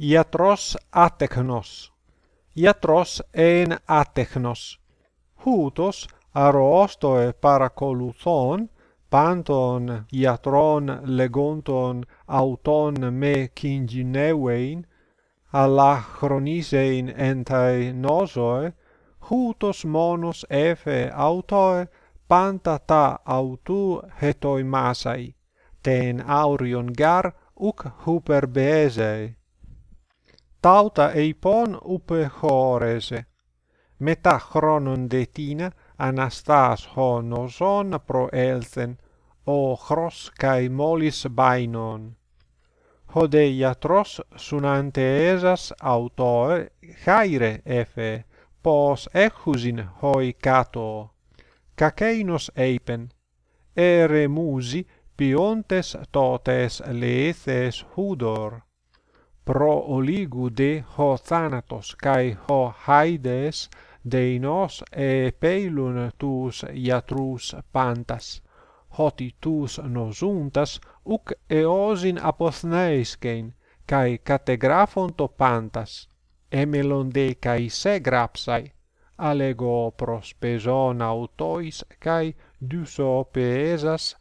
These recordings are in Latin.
iatros atechnos, iatros en atechnos, hutos arostoe parakoluthon panton iatron legonton auton me kinginewein alla chronisein entai nosoe, hutos monos efe autoe, panta ta autu hetoi masai, ten aurion gar uk huperbeese, tauta eipon ούπε χώρεζε. Μετά χρόνον δετίνα Αναστάς χωνοζών προέλθεν, ο χρός καημόλης μπάινον. Ο δε ιατρός σουναντεέζας αυτοε χάιρε εφε, πως έχουζιν χοί κάτω. Κακέινος είπεν, ερεμούσι ποιόντες τότες λέθες χούδορ pro oligu de ho thanatos kai ho haides deinos e peilun tus iatrus pantas. Hoti tus nosuntas uc eosin apothneiskein kai kategraphon to pantas. Emelon de kai se grapsai allego prospeson autois kai duso pesas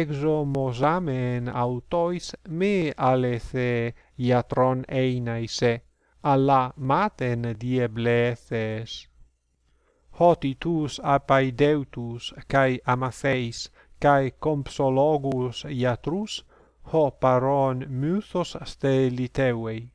exomosamen autois me alethe iatron einaise, alla maten dieblethes. Hoti tus apaideutus kai amatheis kai compsologus iatrus ho paron mythos steliteuei